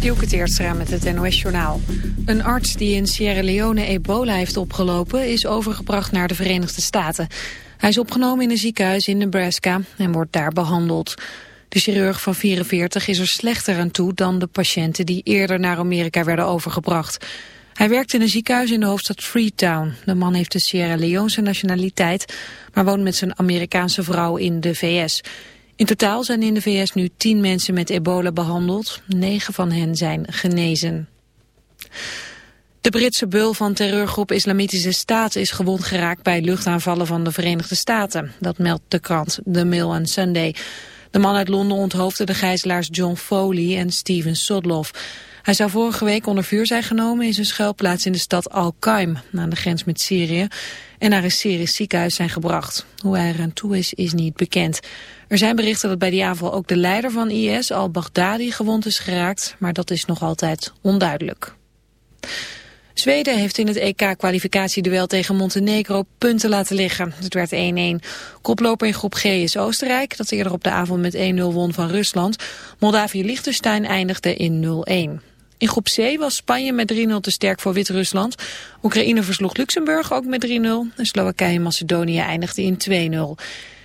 Dielke Teertstra met het NOS-journaal. Een arts die in Sierra Leone ebola heeft opgelopen... is overgebracht naar de Verenigde Staten. Hij is opgenomen in een ziekenhuis in Nebraska en wordt daar behandeld. De chirurg van 44 is er slechter aan toe dan de patiënten... die eerder naar Amerika werden overgebracht. Hij werkt in een ziekenhuis in de hoofdstad Freetown. De man heeft de Sierra Leonese nationaliteit... maar woont met zijn Amerikaanse vrouw in de VS... In totaal zijn in de VS nu tien mensen met ebola behandeld. Negen van hen zijn genezen. De Britse beul van terreurgroep Islamitische Staat is gewond geraakt bij luchtaanvallen van de Verenigde Staten. Dat meldt de krant The Mail on Sunday. De man uit Londen onthoofde de gijzelaars John Foley en Steven Sodloff. Hij zou vorige week onder vuur zijn genomen in zijn schuilplaats in de stad Al-Qaim, aan de grens met Syrië, en naar een Syrisch ziekenhuis zijn gebracht. Hoe hij eraan toe is, is niet bekend. Er zijn berichten dat bij die aanval ook de leider van IS, al-Baghdadi, gewond is geraakt, maar dat is nog altijd onduidelijk. Zweden heeft in het EK-kwalificatieduel tegen Montenegro punten laten liggen. Het werd 1-1. Koploper in groep G is Oostenrijk, dat eerder op de avond met 1-0 won van Rusland. Moldavië-Liechtenstein eindigde in 0-1. In groep C was Spanje met 3-0 te sterk voor Wit-Rusland. Oekraïne versloeg Luxemburg ook met 3-0. En Slowakije-Macedonië eindigde in 2-0.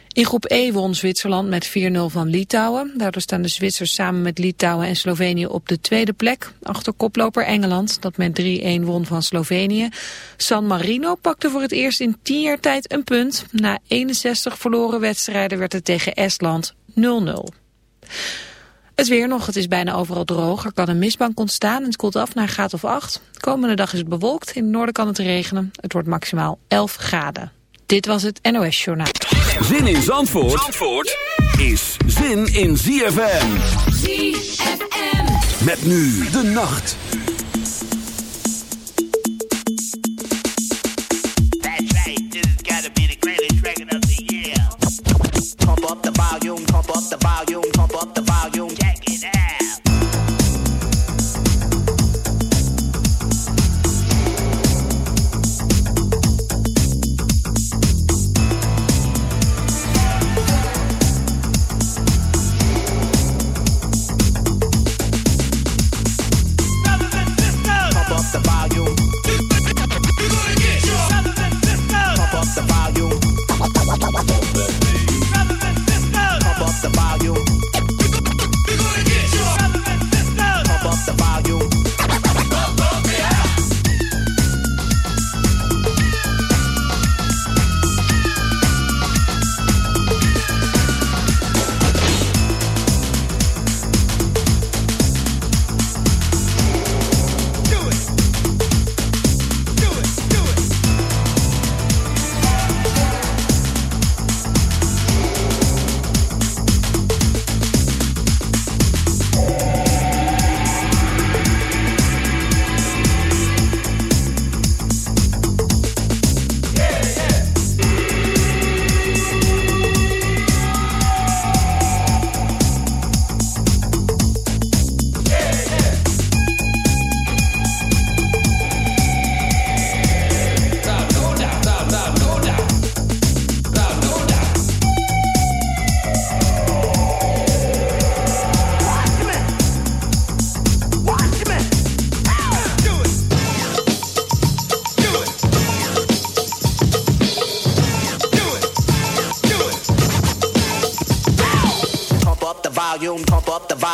In groep E won Zwitserland met 4-0 van Litouwen. Daardoor staan de Zwitsers samen met Litouwen en Slovenië op de tweede plek. Achter koploper Engeland, dat met 3-1 won van Slovenië. San Marino pakte voor het eerst in 10 jaar tijd een punt. Na 61 verloren wedstrijden werd het tegen Estland 0-0. Het weer nog, het is bijna overal droog. Er kan een mistbank ontstaan en het koelt af naar een graad of 8. komende dag is het bewolkt, in het noorden kan het regenen. Het wordt maximaal 11 graden. Dit was het NOS Journaal. Zin in Zandvoort, Zandvoort is zin in ZFM. ZFM. Met nu de nacht.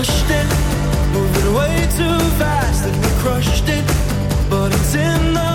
rushed it, moving way too fast, and we crushed it. But it's in the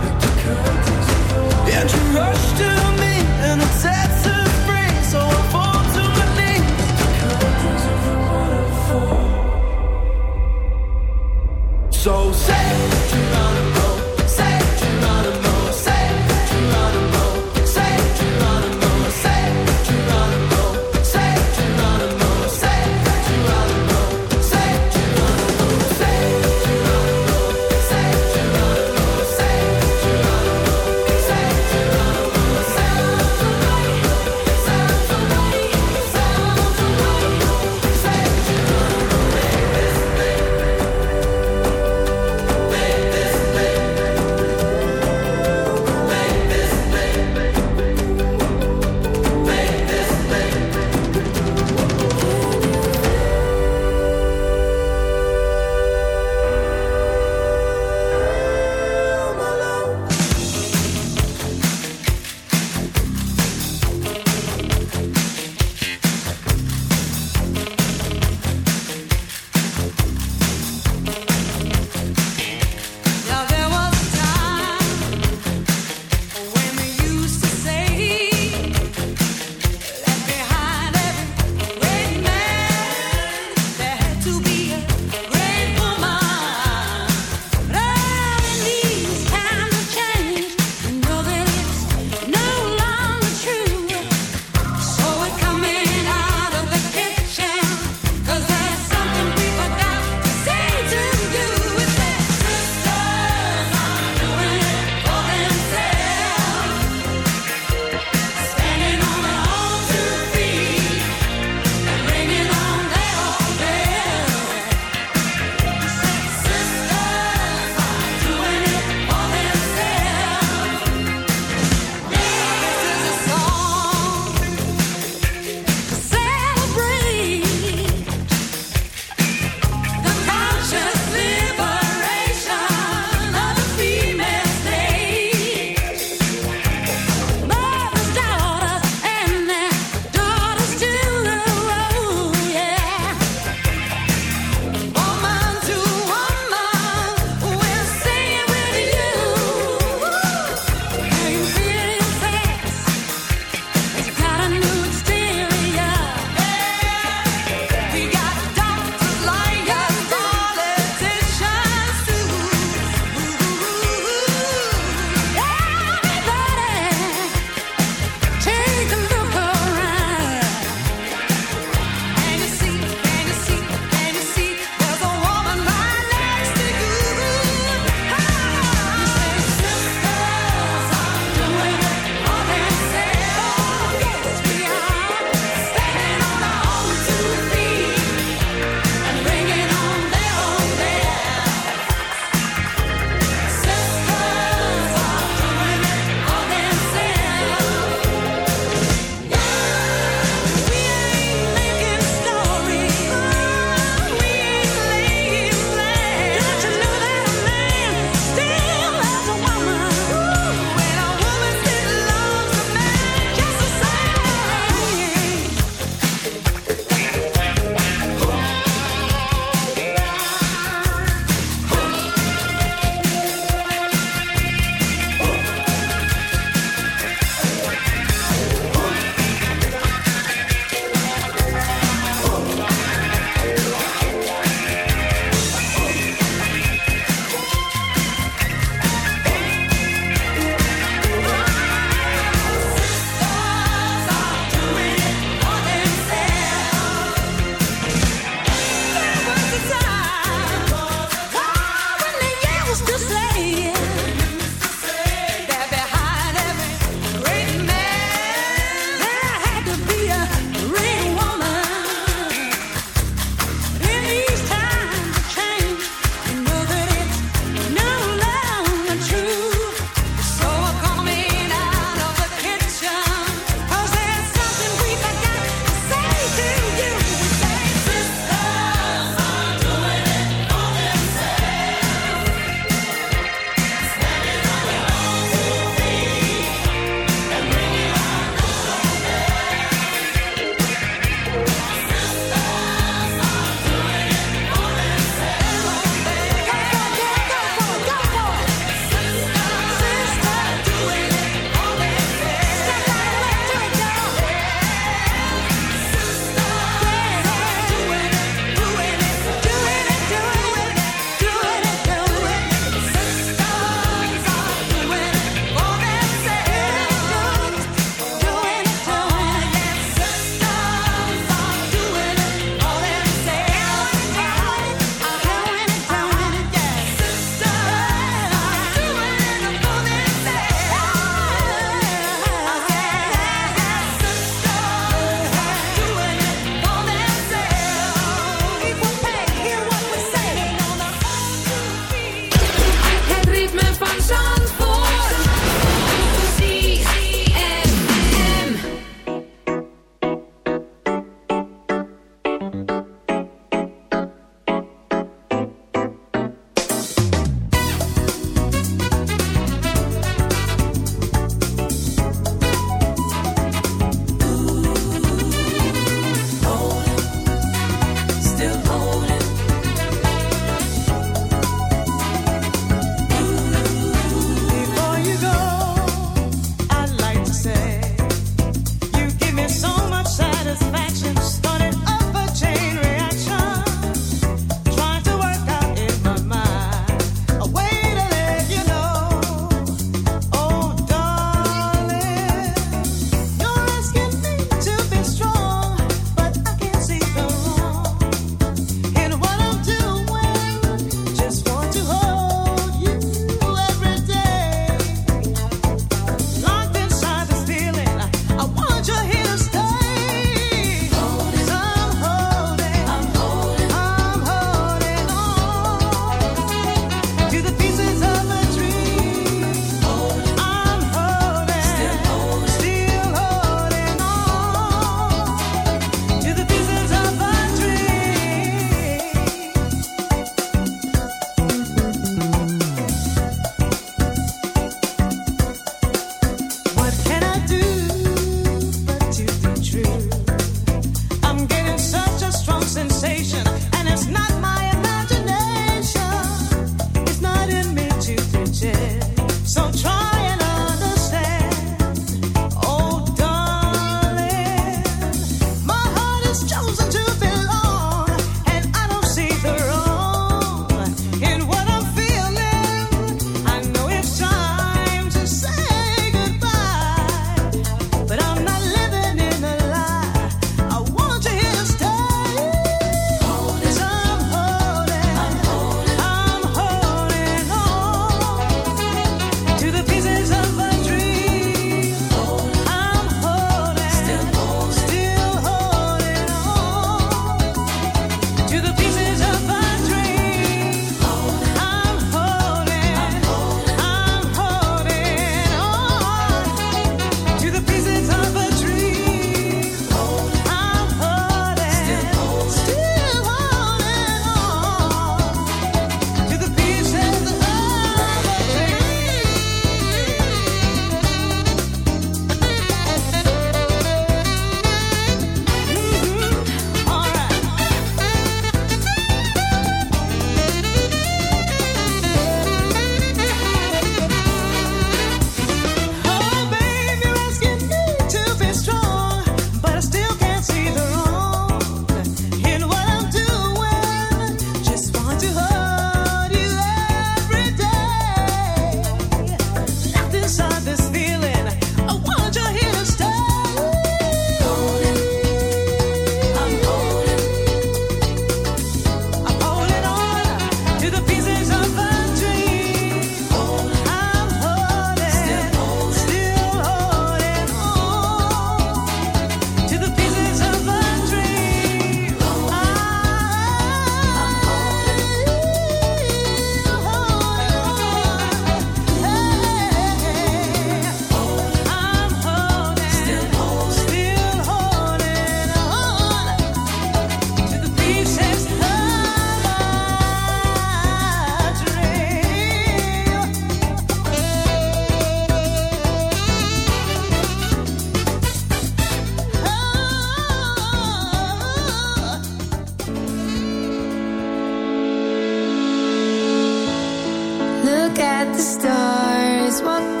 Look at the stars. What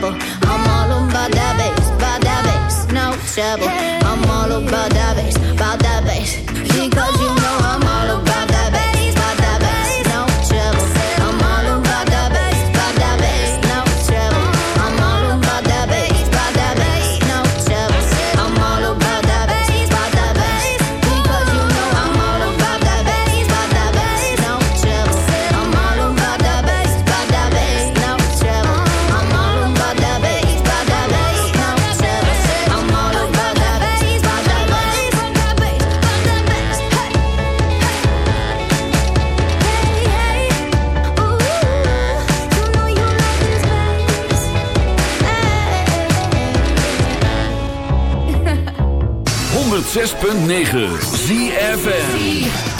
trouble. I'm all on by that bass, by no trouble. 106.9 ZFN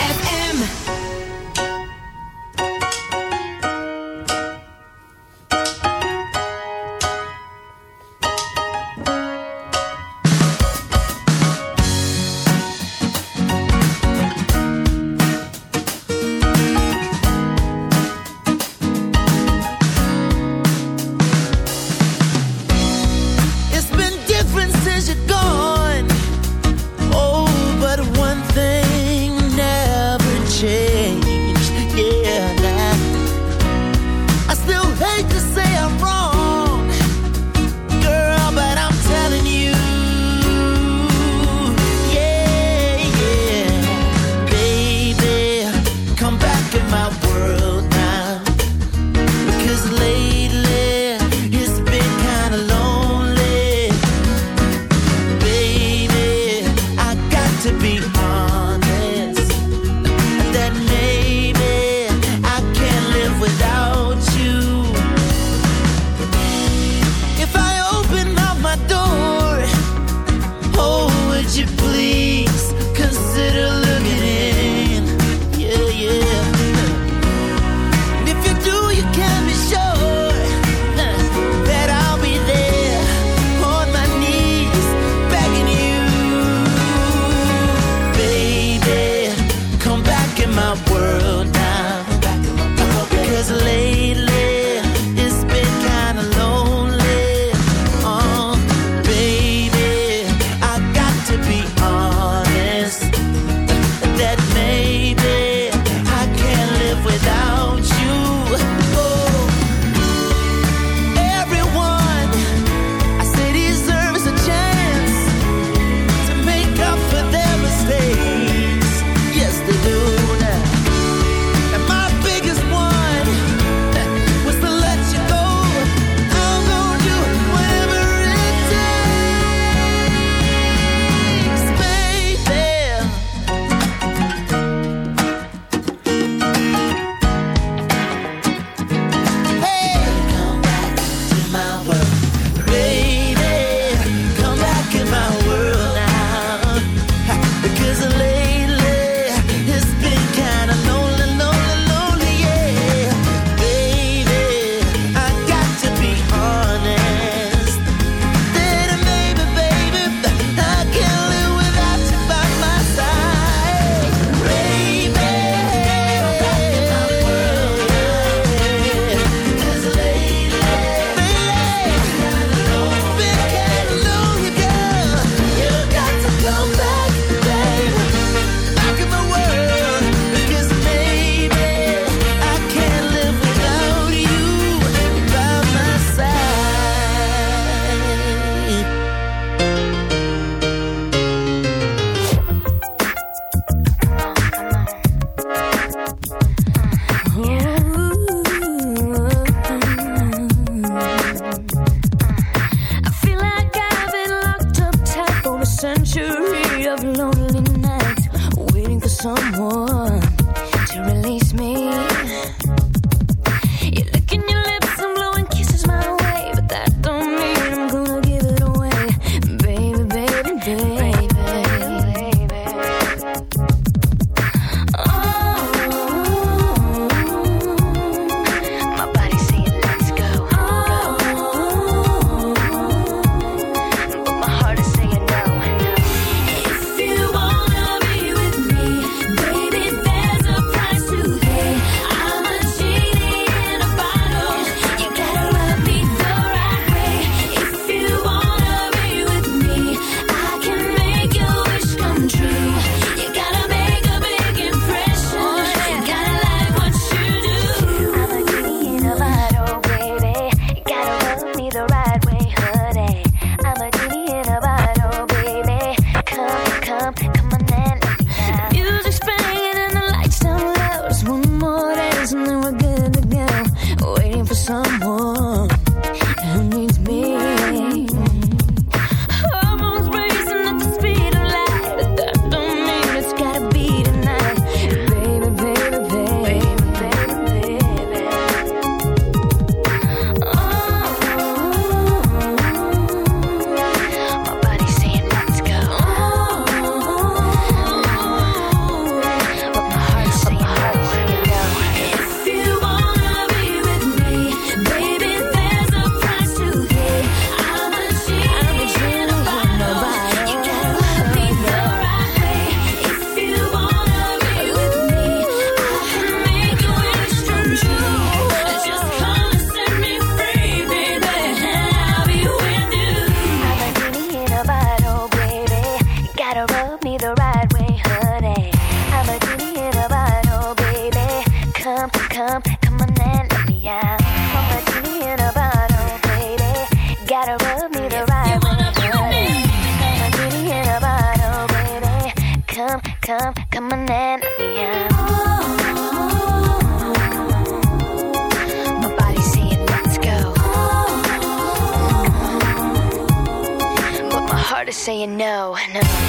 saying no, no.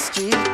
desistir.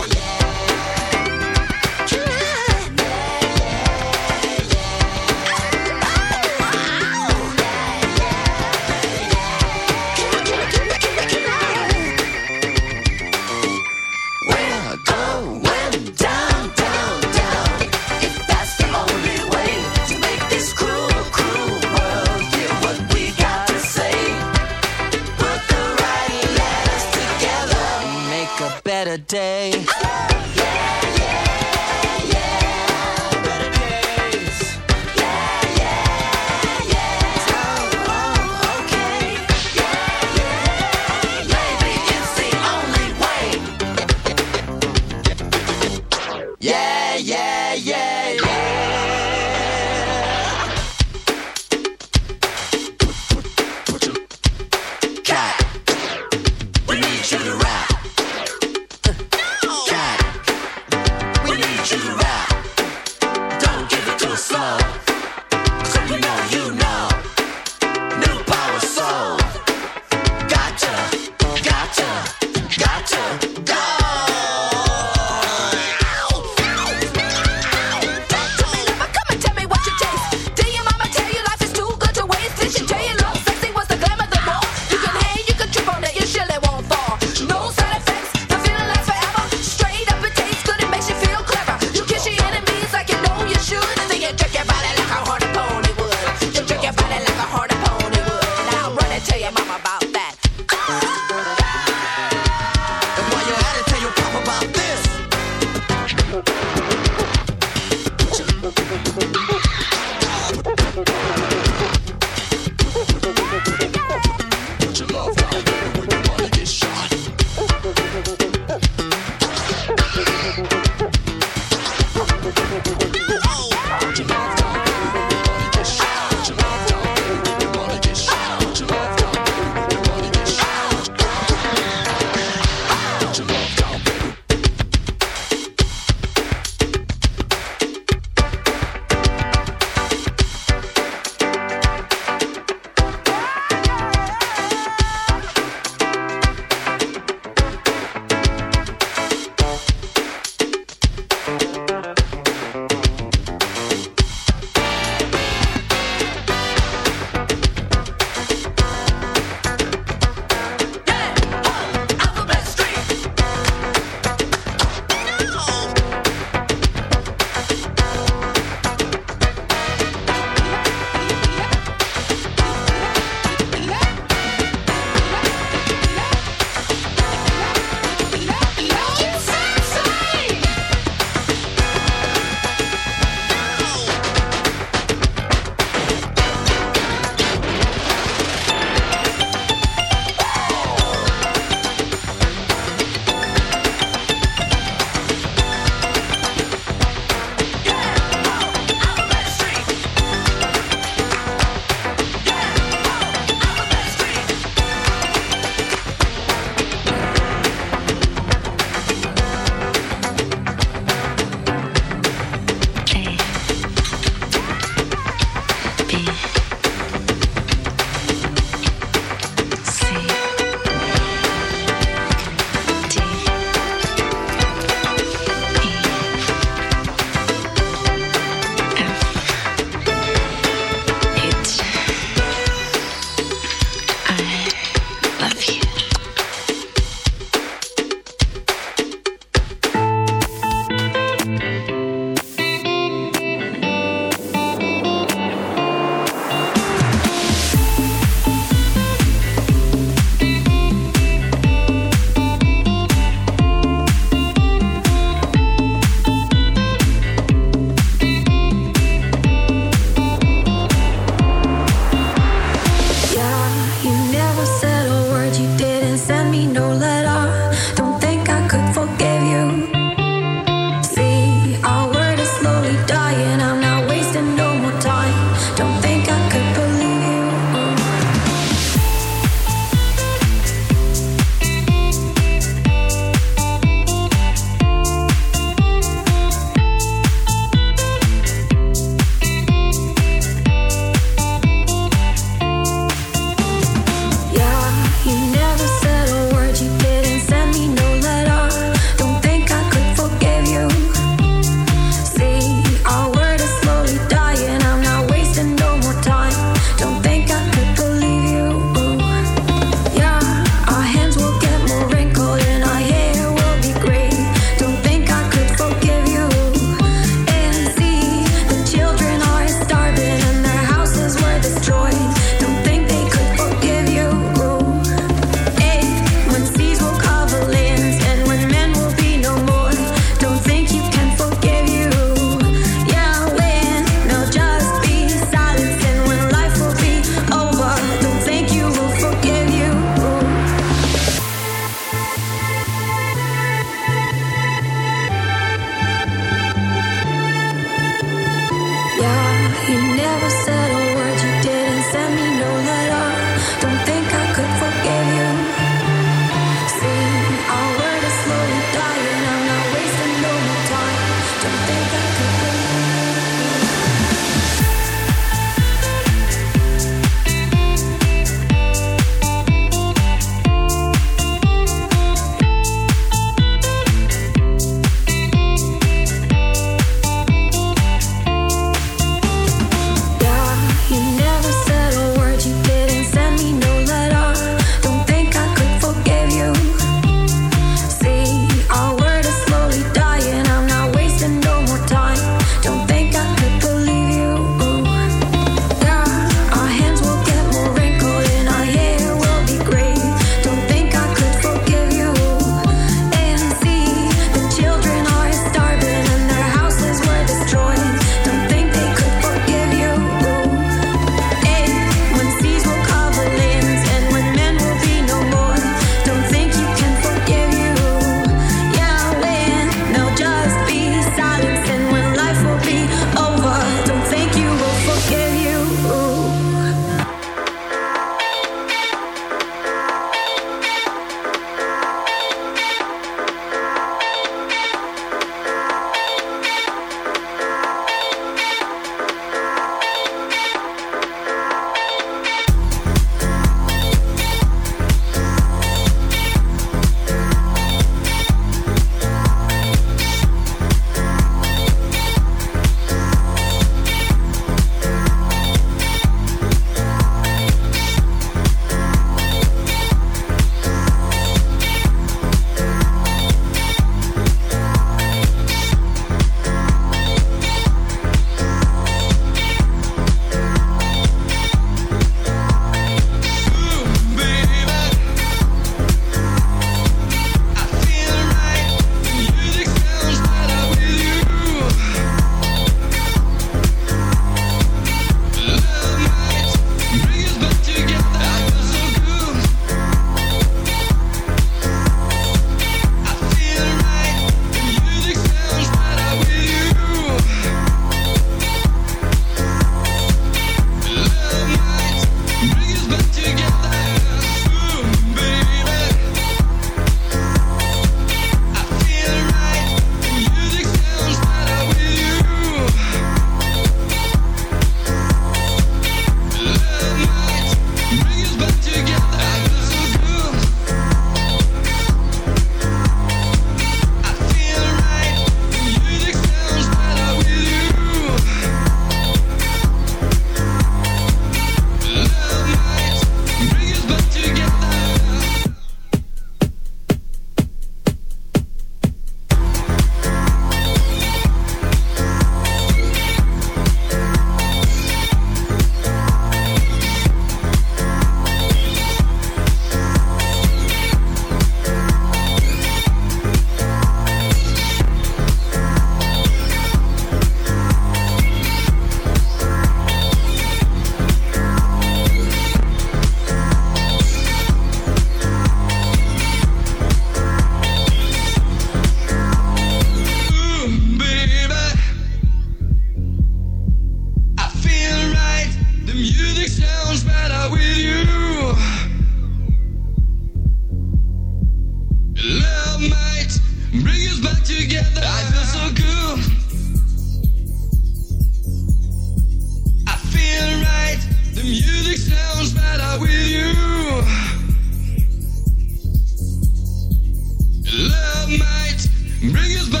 might bring us back.